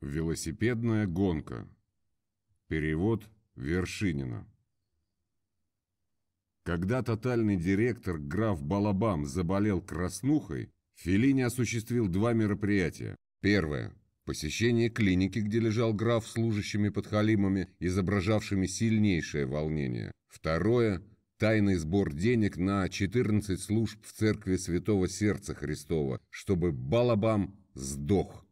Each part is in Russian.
Велосипедная гонка. Перевод Вершинина. Когда тотальный директор граф Балабам заболел краснухой, Феллини осуществил два мероприятия. Первое – посещение клиники, где лежал граф служащими подхалимами, изображавшими сильнейшее волнение. Второе – тайный сбор денег на 14 служб в церкви Святого Сердца Христова, чтобы Балабам сдох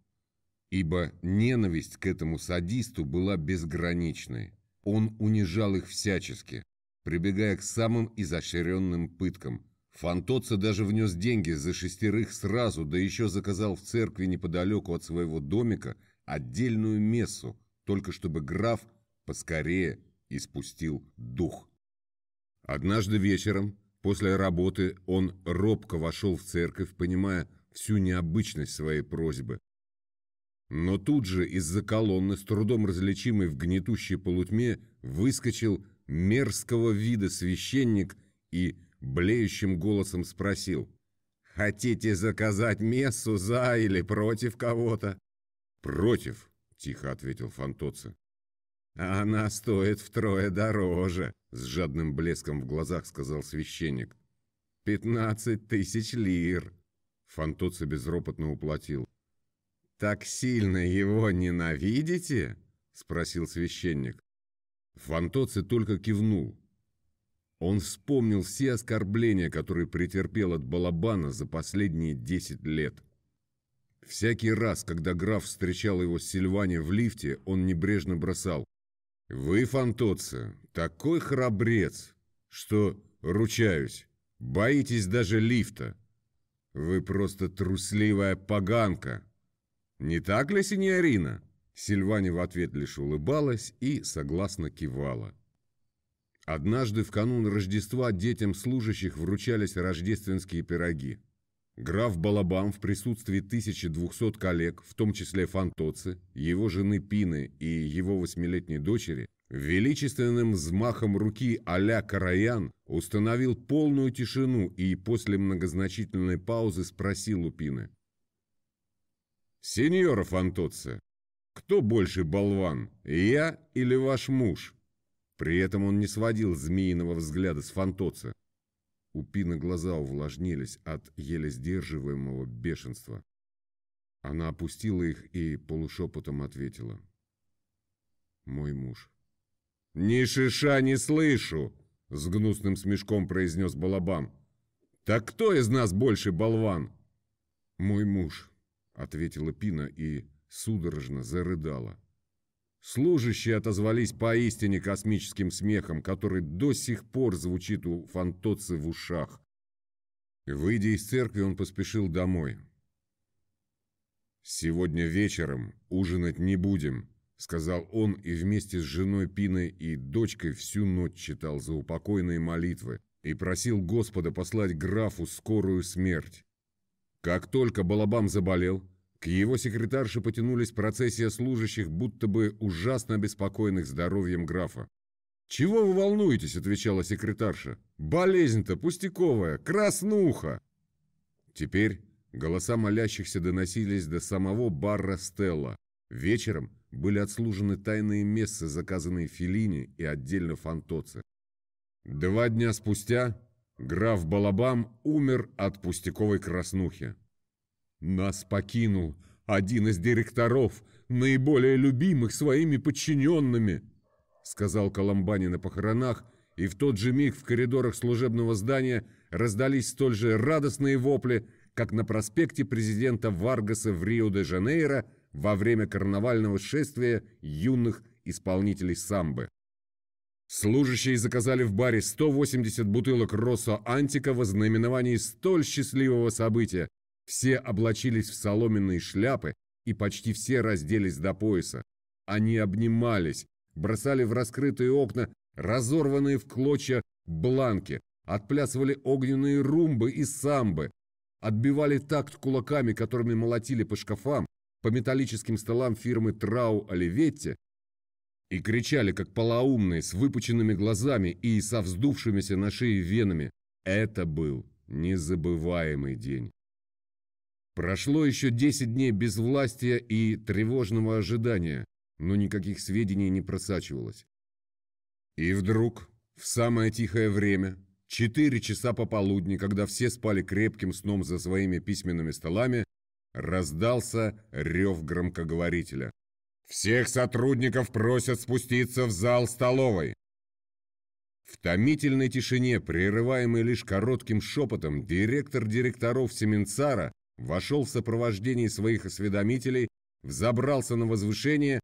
ибо ненависть к этому садисту была безграничной. Он унижал их всячески, прибегая к самым изощренным пыткам. Фантоца даже внес деньги за шестерых сразу, да еще заказал в церкви неподалеку от своего домика отдельную мессу, только чтобы граф поскорее испустил дух. Однажды вечером, после работы, он робко вошел в церковь, понимая всю необычность своей просьбы. Но тут же из-за колонны, с трудом различимой в гнетущей полутьме, выскочил мерзкого вида священник и блеющим голосом спросил «Хотите заказать мессу за или против кого-то?» «Против», — тихо ответил Фантоци. «Она стоит втрое дороже», — с жадным блеском в глазах сказал священник. «Пятнадцать тысяч лир». Фантоци безропотно уплатил. «Так сильно его ненавидите?» – спросил священник. Фантоци только кивнул. Он вспомнил все оскорбления, которые претерпел от Балабана за последние десять лет. Всякий раз, когда граф встречал его с Сильвани в лифте, он небрежно бросал. «Вы, Фантоци, такой храбрец, что, ручаюсь, боитесь даже лифта. Вы просто трусливая поганка!» «Не так ли, синьорина?» Сильвани в ответ лишь улыбалась и согласно кивала. Однажды в канун Рождества детям служащих вручались рождественские пироги. Граф Балабам в присутствии 1200 коллег, в том числе Фантоци, его жены Пины и его восьмилетней дочери, величественным взмахом руки а-ля Караян установил полную тишину и после многозначительной паузы спросил у Пины. «Сеньора Фантоцци, кто больше болван, я или ваш муж?» При этом он не сводил змеиного взгляда с Фантоцци. У Пины глаза увлажнились от еле сдерживаемого бешенства. Она опустила их и полушепотом ответила. «Мой муж». «Ни шиша не слышу!» — с гнусным смешком произнес Балабан. «Так кто из нас больше болван?» «Мой муж», ответила Пина и судорожно зарыдала. Служащие отозвались поистине космическим смехом, который до сих пор звучит у фантоцы в ушах. Выйдя из церкви, он поспешил домой. «Сегодня вечером ужинать не будем», — сказал он и вместе с женой Пиной и дочкой всю ночь читал заупокойные молитвы и просил Господа послать графу скорую смерть. Как только Балабам заболел, к его секретарше потянулись процессия служащих, будто бы ужасно обеспокоенных здоровьем графа. «Чего вы волнуетесь?» – отвечала секретарша. «Болезнь-то пустяковая, краснуха!» Теперь голоса молящихся доносились до самого барра Стелла. Вечером были отслужены тайные мессы, заказанные Филини и отдельно Фантоце. Два дня спустя граф Балабам умер от пустяковой краснухи. Нас покинул один из директоров, наиболее любимых своими подчиненными, сказал Коломбани на похоронах, и в тот же миг в коридорах служебного здания раздались столь же радостные вопли, как на проспекте президента Варгаса в Рио-де-Жанейро во время карнавального шествия юных исполнителей самбы. Служащие заказали в баре 180 бутылок Россо Антика в ознаменовании столь счастливого события, все облачились в соломенные шляпы и почти все разделись до пояса. Они обнимались, бросали в раскрытые окна разорванные в клочья бланки, отплясывали огненные румбы и самбы, отбивали такт кулаками, которыми молотили по шкафам, по металлическим столам фирмы Трау Оливетти и кричали, как полоумные, с выпученными глазами и со вздувшимися на шее венами. Это был незабываемый день. Прошло еще 10 дней безвластия и тревожного ожидания, но никаких сведений не просачивалось. И вдруг, в самое тихое время, четыре часа пополудни, когда все спали крепким сном за своими письменными столами, раздался рев громкоговорителя. «Всех сотрудников просят спуститься в зал столовой!» В томительной тишине, прерываемой лишь коротким шепотом, директор директоров Семенцара вошел в сопровождении своих осведомителей, взобрался на возвышение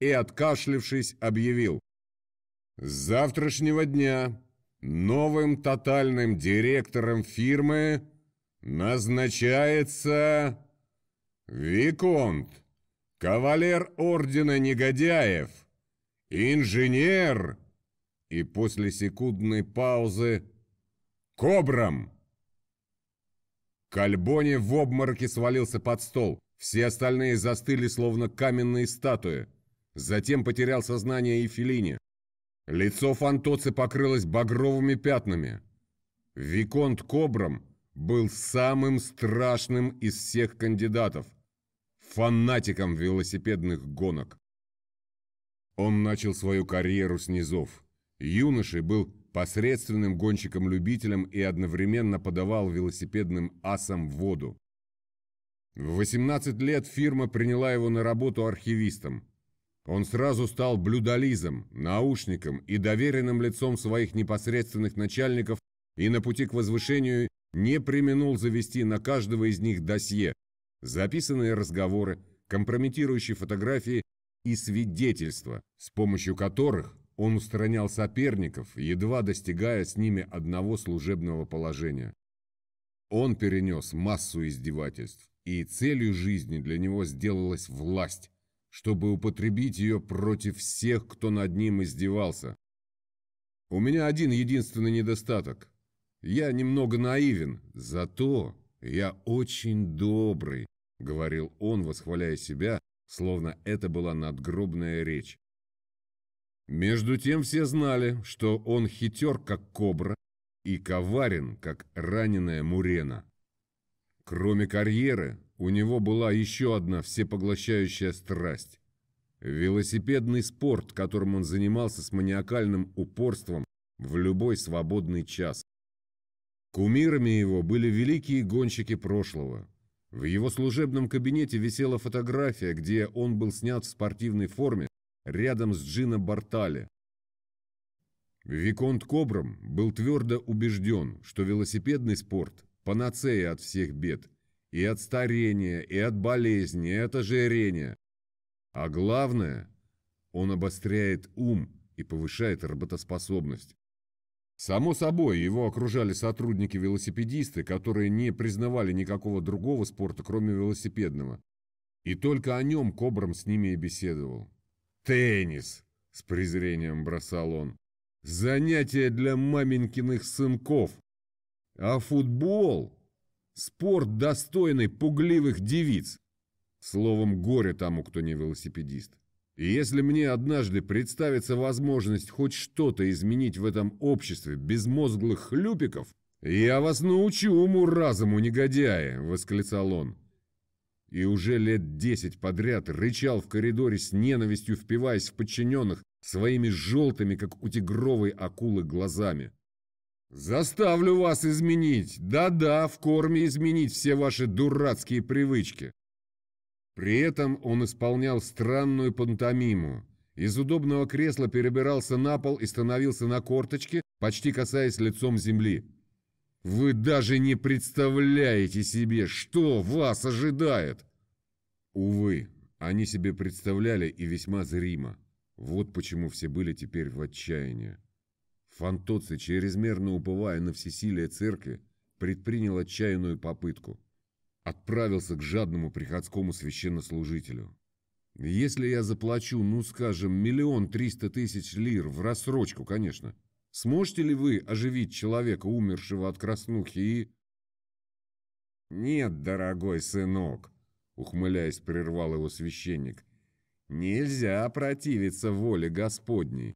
и, откашлившись, объявил «С завтрашнего дня новым тотальным директором фирмы назначается Виконт, кавалер Ордена Негодяев, инженер» и после секундной паузы «Кобрам!» Кальбони в обмороке свалился под стол. Все остальные застыли, словно каменные статуи. Затем потерял сознание и Феллини. Лицо Фантоци покрылось багровыми пятнами. Виконт Кобрам был самым страшным из всех кандидатов. Фанатиком велосипедных гонок. Он начал свою карьеру с низов. Юношей был посредственным гонщиком-любителем и одновременно подавал велосипедным асам воду. В 18 лет фирма приняла его на работу архивистом. Он сразу стал блюдолизом, наушником и доверенным лицом своих непосредственных начальников и на пути к возвышению не применул завести на каждого из них досье, записанные разговоры, компрометирующие фотографии и свидетельства, с помощью которых он устранял соперников, едва достигая с ними одного служебного положения. Он перенес массу издевательств, и целью жизни для него сделалась власть, чтобы употребить ее против всех, кто над ним издевался. У меня один единственный недостаток. Я немного наивен, зато я очень добрый, говорил он, восхваляя себя, словно это была надгробная речь. Между тем все знали, что он хитер, как кобра, и коварен, как раненая мурена. Кроме карьеры, у него была еще одна всепоглощающая страсть. Велосипедный спорт, которым он занимался с маниакальным упорством в любой свободный час. Кумирами его были великие гонщики прошлого. В его служебном кабинете висела фотография, где он был снят в спортивной форме рядом с Джино Бартали. Виконт Кобрам был твердо убежден, что велосипедный спорт – панацея от всех бед, и от старения, и от болезни, и от ожирения. А главное, он обостряет ум и повышает работоспособность. Само собой, его окружали сотрудники-велосипедисты, которые не признавали никакого другого спорта, кроме велосипедного. И только о нем Кобрам с ними и беседовал. «Теннис!» — с презрением бросал он. «Занятие для маменькиных сынков! А футбол — спорт, достойный пугливых девиц! Словом, горе тому, кто не велосипедист. И если мне однажды представится возможность хоть что-то изменить в этом обществе безмозглых хлюпиков, я вас научу уму-разуму, негодяи!» — восклицал он и уже лет десять подряд рычал в коридоре с ненавистью, впиваясь в подчиненных своими желтыми, как у тигровой акулы, глазами. «Заставлю вас изменить, да-да, в корме изменить все ваши дурацкие привычки!» При этом он исполнял странную пантомиму. Из удобного кресла перебирался на пол и становился на корточки, почти касаясь лицом земли. Вы даже не представляете себе, что вас ожидает!» Увы, они себе представляли и весьма зримо. Вот почему все были теперь в отчаянии. Фантоци, чрезмерно уповая на всесилие церкви, предпринял отчаянную попытку. Отправился к жадному приходскому священнослужителю. «Если я заплачу, ну, скажем, миллион триста тысяч лир в рассрочку, конечно, Сможете ли вы оживить человека, умершего от краснухи и... Нет, дорогой сынок, ухмыляясь, прервал его священник. Нельзя противиться воле Господней.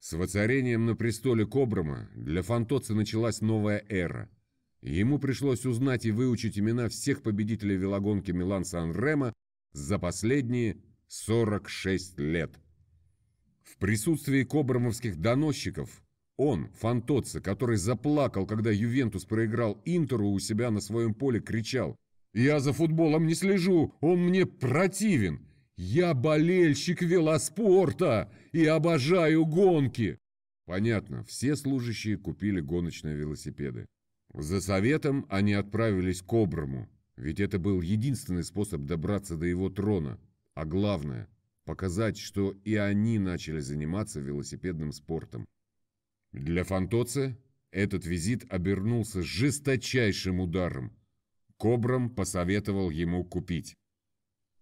С воцарением на престоле Кобрама для Фантоца началась новая эра. Ему пришлось узнать и выучить имена всех победителей велогонки Милан-Сан-Ремо за последние 46 лет. В присутствии кобрамовских доносчиков он, Фантоцци, который заплакал, когда Ювентус проиграл Интеру у себя на своем поле, кричал «Я за футболом не слежу, он мне противен! Я болельщик велоспорта и обожаю гонки!» Понятно, все служащие купили гоночные велосипеды. За советом они отправились к Обраму, ведь это был единственный способ добраться до его трона, а главное – показать, что и они начали заниматься велосипедным спортом. Для Фантоце этот визит обернулся жесточайшим ударом. Кобрам посоветовал ему купить.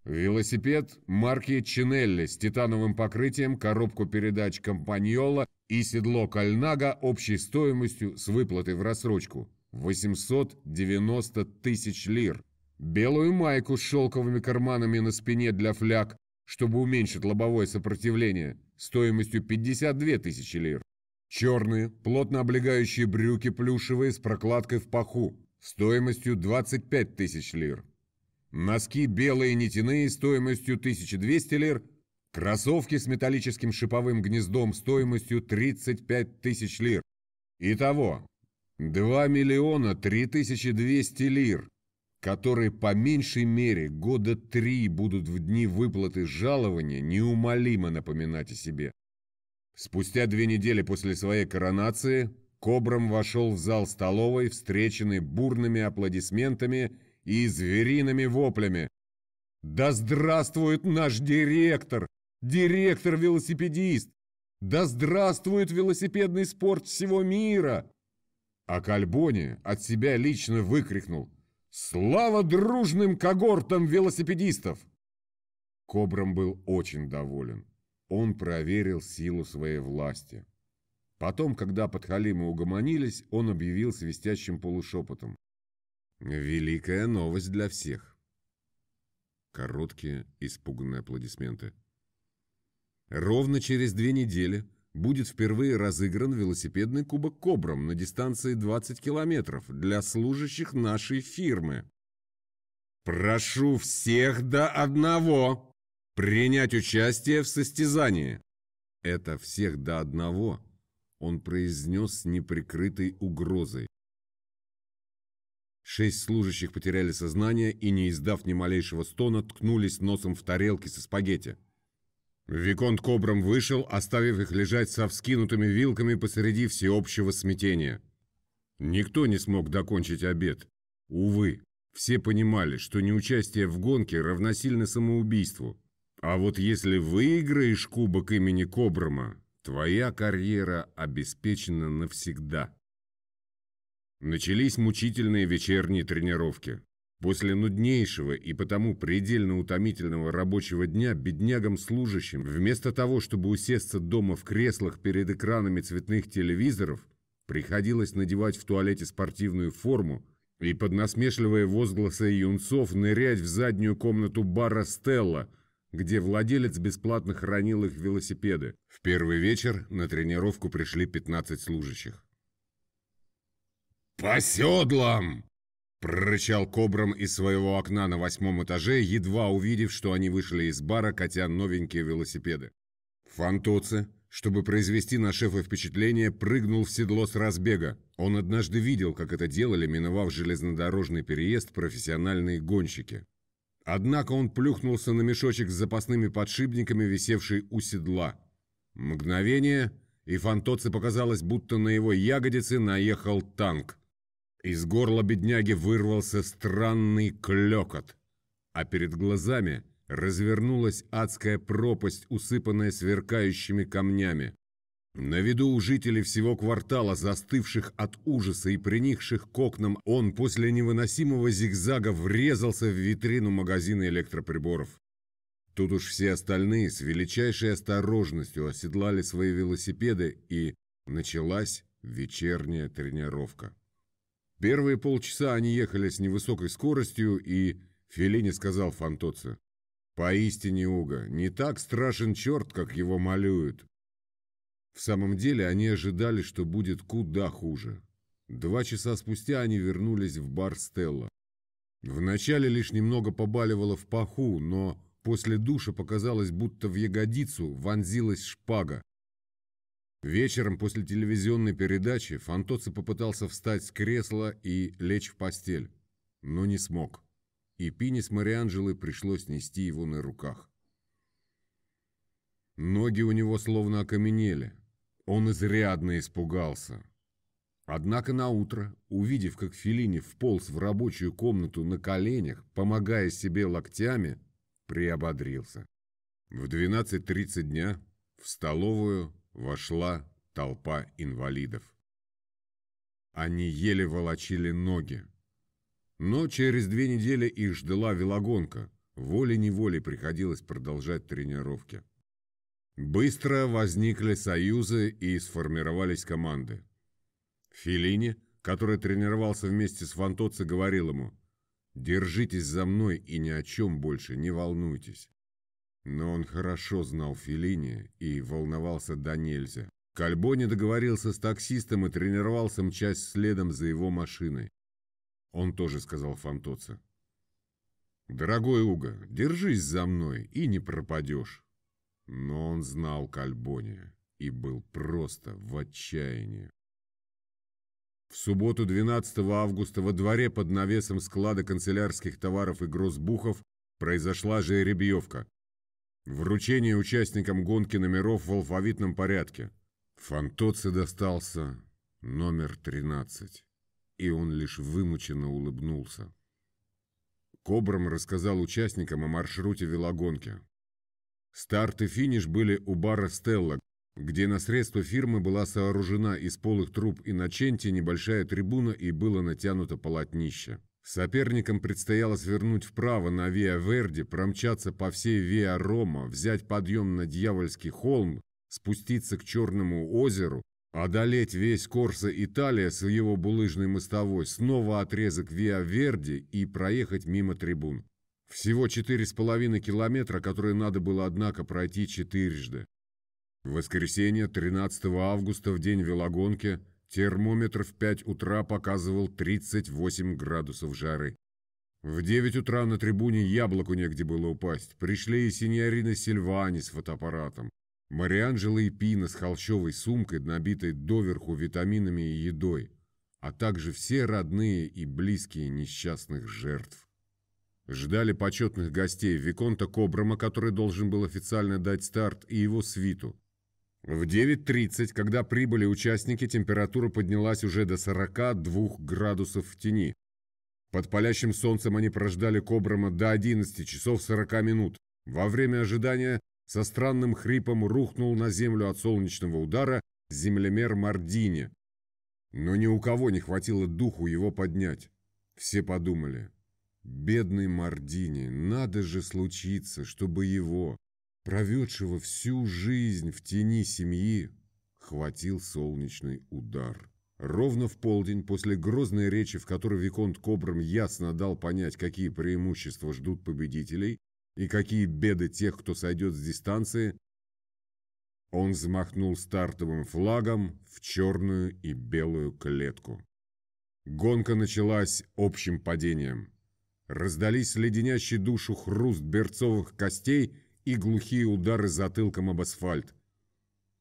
Велосипед марки Чинелли с титановым покрытием, коробку передач Компаньола и седло Кальнага общей стоимостью с выплатой в рассрочку 890 тысяч лир. Белую майку с шелковыми карманами на спине для фляг, чтобы уменьшить лобовое сопротивление, стоимостью 52 тысячи лир. Черные, плотно облегающие брюки плюшевые с прокладкой в паху, стоимостью 25 тысяч лир. Носки белые нитяные стоимостью 1200 лир. Кроссовки с металлическим шиповым гнездом стоимостью 35 тысяч лир. Итого 2 миллиона 3200 лир, которые по меньшей мере года три будут в дни выплаты жалования неумолимо напоминать о себе. Спустя две недели после своей коронации Кобрам вошел в зал столовой, встреченный бурными аплодисментами и звериными воплями. «Да здравствует наш директор! Директор-велосипедист! Да здравствует велосипедный спорт всего мира!» А Кальбони от себя лично выкрикнул «Слава дружным когортам велосипедистов!» Кобрам был очень доволен. Он проверил силу своей власти. Потом, когда подхалимы угомонились, он объявил свистящим полушепотом. Великая новость для всех. Короткие, испуганные аплодисменты. Ровно через две недели будет впервые разыгран велосипедный кубок Кобрам на дистанции 20 километров для служащих нашей фирмы. Прошу всех до одного принять участие в состязании. Это всех до одного он произнес с неприкрытой угрозой. Шесть служащих потеряли сознание и, не издав ни малейшего стона, ткнулись носом в тарелки со спагетти. Виконт Кобрам вышел, оставив их лежать со вскинутыми вилками посреди всеобщего смятения. Никто не смог докончить обед. Увы, все понимали, что неучастие в гонке равносильно самоубийству. А вот если выиграешь кубок имени Кобрама, твоя карьера обеспечена навсегда. Начались мучительные вечерние тренировки. После нуднейшего и потому предельно утомительного рабочего дня беднягам-служащим, вместо того, чтобы усесться дома в креслах перед экранами цветных телевизоров, приходилось надевать в туалете спортивную форму и под насмешливые возгласы юнцов нырять в заднюю комнату бара «Стелла», где владелец бесплатно хранил их велосипеды. В первый вечер на тренировку пришли 15 служащих. «По седлам!» – прорычал Кобрам из своего окна на восьмом этаже, едва увидев, что они вышли из бара, катя новенькие велосипеды. Фантоци, чтобы произвести на шефа впечатление, прыгнул в седло с разбега. Он однажды видел, как это делали, миновав железнодорожный переезд, профессиональные гонщики. Однако он плюхнулся на мешочек с запасными подшипниками, висевший у седла. Мгновение, и Фантоци показалось, будто на его ягодицы наехал танк. Из горла бедняги вырвался странный клёкот, а перед глазами развернулась адская пропасть, усыпанная сверкающими камнями. На виду у жителей всего квартала, застывших от ужаса и приникших к окнам, он после невыносимого зигзага врезался в витрину магазина электроприборов. Тут уж все остальные с величайшей осторожностью оседлали свои велосипеды, и началась вечерняя тренировка. Первые полчаса они ехали с невысокой скоростью, и Феллини сказал Фантоце, «Поистине, Уга, не так страшен черт, как его малюют». В самом деле они ожидали, что будет куда хуже. Два часа спустя они вернулись в бар Стелла. Вначале лишь немного побаливало в паху, но после душа показалось, будто в ягодицу вонзилась шпага. Вечером после телевизионной передачи Фантоци попытался встать с кресла и лечь в постель, но не смог. И Пине с Марианджелой пришлось нести его на руках. Ноги у него словно окаменели. Он изрядно испугался. Однако на утро, увидев, как Филини вполз в рабочую комнату на коленях, помогая себе локтями, приободрился. В 12.30 дня в столовую вошла толпа инвалидов. Они еле волочили ноги. Но через две недели их ждала велогонка. Волей-неволей приходилось продолжать тренировки. Быстро возникли союзы и сформировались команды. Филини, который тренировался вместе с Фантоци, говорил ему «Держитесь за мной и ни о чем больше не волнуйтесь». Но он хорошо знал Филини и волновался до нельзя. Кальбони договорился с таксистом и тренировался мчась следом за его машиной. Он тоже сказал Фантоце. «Дорогой Уго, держись за мной и не пропадешь». Но он знал Кальбони и был просто в отчаянии. В субботу 12 августа во дворе под навесом склада канцелярских товаров и грозбухов произошла жеребьевка. Вручение участникам гонки номеров в алфавитном порядке. Фантоце достался номер 13, и он лишь вымученно улыбнулся. Кобрам рассказал участникам о маршруте велогонки. Старт и финиш были у бара «Стелла», где на средства фирмы была сооружена из полых труб и на ченте небольшая трибуна и было натянуто полотнище. Соперникам предстояло свернуть вправо на Виа Верди, промчаться по всей Виа Рома, взять подъем на Дьявольский холм, спуститься к Черному озеру, одолеть весь Корсо Италия с его булыжной мостовой, снова отрезок Виа Верди и проехать мимо трибун. Всего четыре с половиной километра, которые надо было, однако, пройти четырежды. В воскресенье, 13 августа, в день велогонки, термометр в 5 утра показывал 38 градусов жары. В 9 утра на трибуне яблоку негде было упасть. Пришли и синьорина Сильвани с фотоаппаратом. Марианджела и Пина с холщовой сумкой, набитой доверху витаминами и едой, а также все родные и близкие несчастных жертв. Ждали почетных гостей Виконта Кобрама, который должен был официально дать старт, и его свиту. В 9.30, когда прибыли участники, температура поднялась уже до 42 градусов в тени. Под палящим солнцем они прождали Кобрама до 11 часов 40 минут. Во время ожидания со странным хрипом рухнул на землю от солнечного удара землемер Мардини. Но ни у кого не хватило духу его поднять. Все подумали, бедный Мардини, надо же случиться, чтобы его, проведшего всю жизнь в тени семьи, хватил солнечный удар. Ровно в полдень, после грозной речи, в которой Виконт Кобрам ясно дал понять, какие преимущества ждут победителей и какие беды тех, кто сойдет с дистанции, он взмахнул стартовым флагом в черную и белую клетку. Гонка началась общим падением. Раздались леденящий душу хруст берцовых костей и глухие удары затылком об асфальт.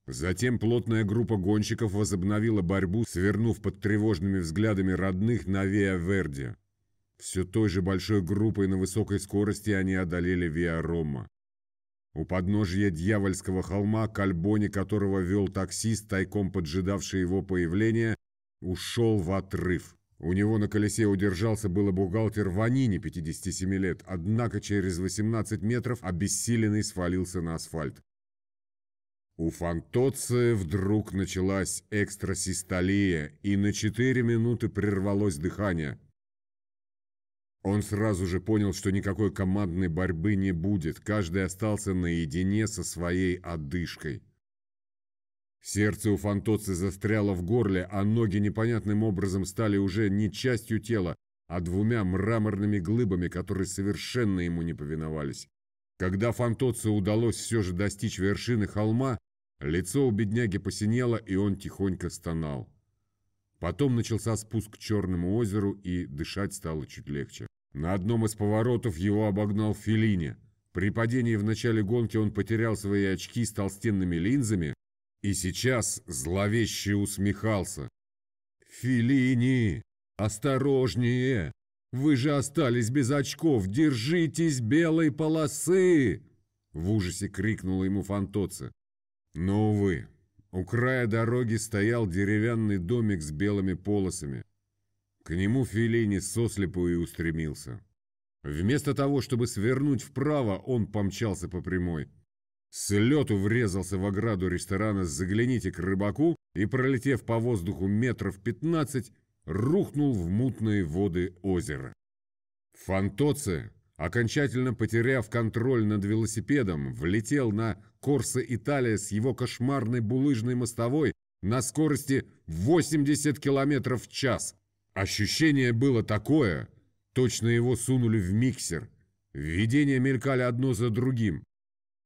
Затем плотная группа гонщиков возобновила борьбу, свернув под тревожными взглядами родных на Виа Верди. Все той же большой группой на высокой скорости они одолели Виа Рома. У подножья дьявольского холма, к альбоне которого вел таксист, тайком поджидавший его появления, ушел в отрыв. У него на колесе удержался было бухгалтер Ванини, 57 лет, однако через 18 метров обессиленный свалился на асфальт. У Фантоция вдруг началась экстрасистолия, и на 4 минуты прервалось дыхание. Он сразу же понял, что никакой командной борьбы не будет, каждый остался наедине со своей одышкой. Сердце у Фантоци застряло в горле, а ноги непонятным образом стали уже не частью тела, а двумя мраморными глыбами, которые совершенно ему не повиновались. Когда Фантоце удалось все же достичь вершины холма, лицо у бедняги посинело, и он тихонько стонал. Потом начался спуск к Черному озеру, и дышать стало чуть легче. На одном из поворотов его обогнал Феллини. При падении в начале гонки он потерял свои очки с толстенными линзами и сейчас зловеще усмехался. «Феллини, осторожнее! Вы же остались без очков! Держитесь белой полосы!» В ужасе крикнула ему Фантоци. Но, увы, у края дороги стоял деревянный домик с белыми полосами. К нему Феллини сослепу и устремился. Вместо того, чтобы свернуть вправо, он помчался по прямой. С лету врезался в ограду ресторана «Загляните к рыбаку» и, пролетев по воздуху метров пятнадцать, рухнул в мутные воды озера. Фантоце, окончательно потеряв контроль над велосипедом, влетел на Корса Италия с его кошмарной булыжной мостовой на скорости 80 км в час. Ощущение было такое, точно его сунули в миксер. Видения мелькали одно за другим.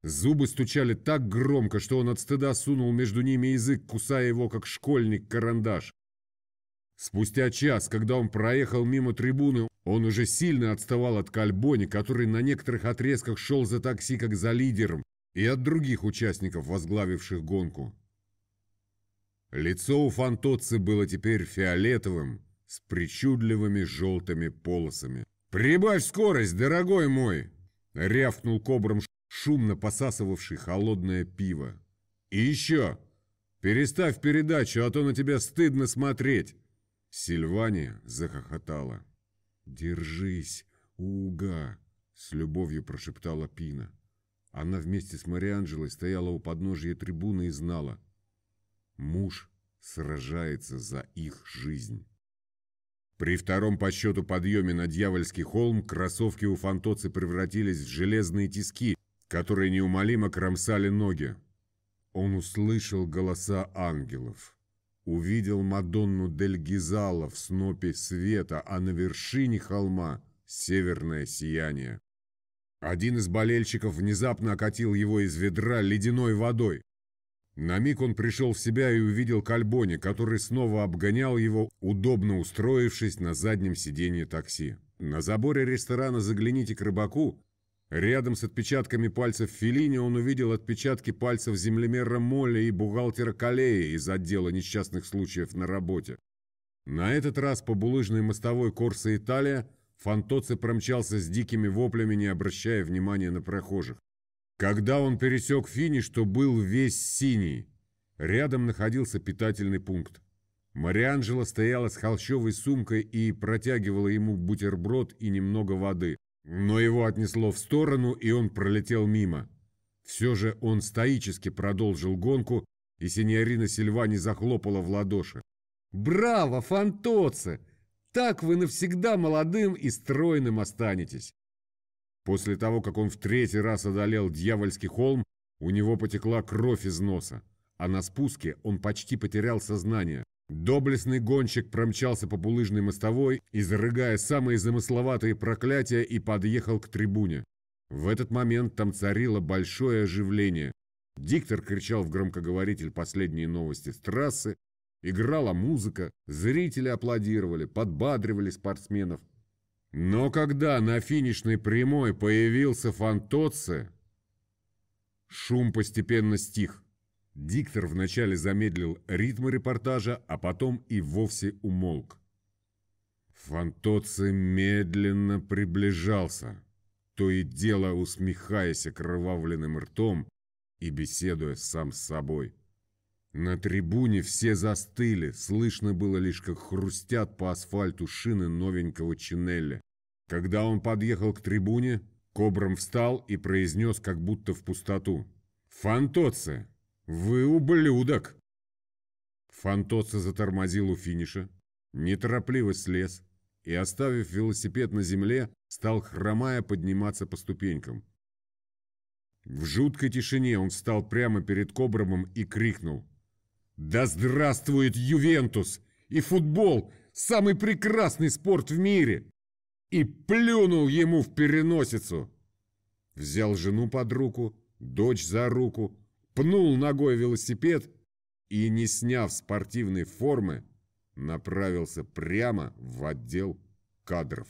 Зубы стучали так громко, что он от стыда сунул между ними язык, кусая его, как школьник, карандаш. Спустя час, когда он проехал мимо трибуны, он уже сильно отставал от Кальбони, который на некоторых отрезках шел за такси как за лидером, и от других участников, возглавивших гонку. Лицо у Фантоцци было теперь фиолетовым, с причудливыми желтыми полосами. «Прибавь скорость, дорогой мой!» — рявкнул кобром шумно посасывавший холодное пиво. «И еще! Переставь передачу, а то на тебя стыдно смотреть!» Сильвания захохотала. «Держись, Уга!» — с любовью прошептала Пина. Она вместе с Марианджелой стояла у подножия трибуны и знала. Муж сражается за их жизнь. При втором по счету подъеме на Дьявольский холм кроссовки у фантоцы превратились в железные тиски, которые неумолимо кромсали ноги. Он услышал голоса ангелов. Увидел Мадонну Дель Гизала в снопе света, а на вершине холма — северное сияние. Один из болельщиков внезапно окатил его из ведра ледяной водой. На миг он пришел в себя и увидел Кальбони, который снова обгонял его, удобно устроившись на заднем сиденье такси. На заборе ресторана «Загляните к рыбаку» рядом с отпечатками пальцев Филини он увидел отпечатки пальцев землемера Молли и бухгалтера Калея из отдела несчастных случаев на работе. На этот раз по булыжной мостовой Корса Италия Фантоци промчался с дикими воплями, не обращая внимания на прохожих. Когда он пересек финиш, то был весь синий. Рядом находился питательный пункт. Марианджела стояла с холщовой сумкой и протягивала ему бутерброд и немного воды. Но его отнесло в сторону, и он пролетел мимо. Все же он стоически продолжил гонку, и синьорина Сильвани захлопала в ладоши. «Браво, Фантоце! Так вы навсегда молодым и стройным останетесь!» После того, как он в третий раз одолел дьявольский холм, у него потекла кровь из носа, а на спуске он почти потерял сознание. Доблестный гонщик промчался по булыжной мостовой, изрыгая самые замысловатые проклятия и подъехал к трибуне. В этот момент там царило большое оживление. Диктор кричал в громкоговоритель последние новости с трассы, играла музыка, зрители аплодировали, подбадривали спортсменов. Но когда на финишной прямой появился Фантоцци, шум постепенно стих. Диктор вначале замедлил ритм репортажа, а потом и вовсе умолк. Фантоцци медленно приближался, то и дело усмехаясь окровавленным ртом и беседуя сам с собой. На трибуне все застыли, слышно было лишь, как хрустят по асфальту шины новенького Чинелли. Когда он подъехал к трибуне, Кобром встал и произнес как будто в пустоту. «Фантоце, вы ублюдок!» Фантоце затормозил у финиша, неторопливо слез и, оставив велосипед на земле, стал хромая подниматься по ступенькам. В жуткой тишине он встал прямо перед Кобромом и крикнул. Да здравствует Ювентус! И футбол – самый прекрасный спорт в мире! И плюнул ему в переносицу. Взял жену под руку, дочь за руку, пнул ногой велосипед и, не сняв спортивной формы, направился прямо в отдел кадров.